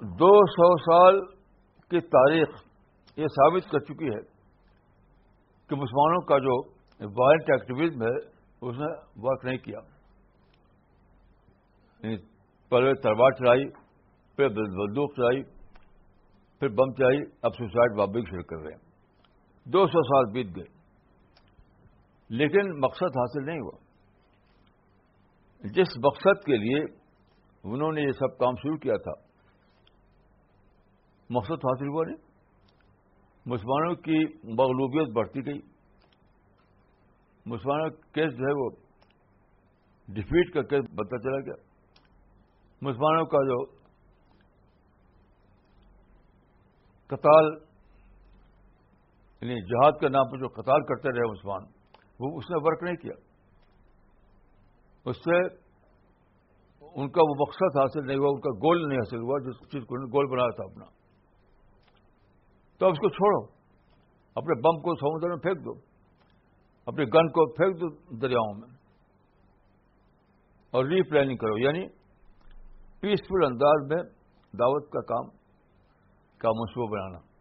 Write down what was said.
دو سو سال کی تاریخ یہ ثابت کر چکی ہے کہ مسلمانوں کا جو وائلنٹ ایکٹیویزم ہے، اس نے ورک نہیں کیا۔ یعنی پہلے تلوار چلائی پھر بندوق چلائی پھر بم چلائی اب سوسائڈ بابنگ شروع کر رہے ہیں۔ دو سو سال بیت گئے۔ لیکن مقصد حاصل نہیں ہوا۔ جس مقصد کے لیے انہوں نے یہ سب کام شروع کیا تھا مقصد حاصل ہوا نہیں۔ مسلمانوں کی مغلوبیت بڑھتی گئی۔ مسلمانوں کا کیس جو ہے وہ ڈفیٹ کا کیس بنتا چلا گیا۔ مسلمانوں کا جو قتال یعنی جہاد کے نام پر جو قتال کرتے رہے مسلمان، وہ اس نے ورک نہیں کیا۔ اس سے ان کا وہ مقصد حاصل نہیں ہوا، ان کا گول نہیں حاصل ہوا، جس چیز کو گول بنایا تھا اپنا۔ تو اس کو چھوڑو۔ اپنے بم کو سمندر میں پھینک دو۔ اپنے گن کو پھینک دو دریاؤں میں۔ اور ری پلاننگ کرو۔ یعنی پیسفل انداز میں دعوت کا کام کا منصوبہ بنانا۔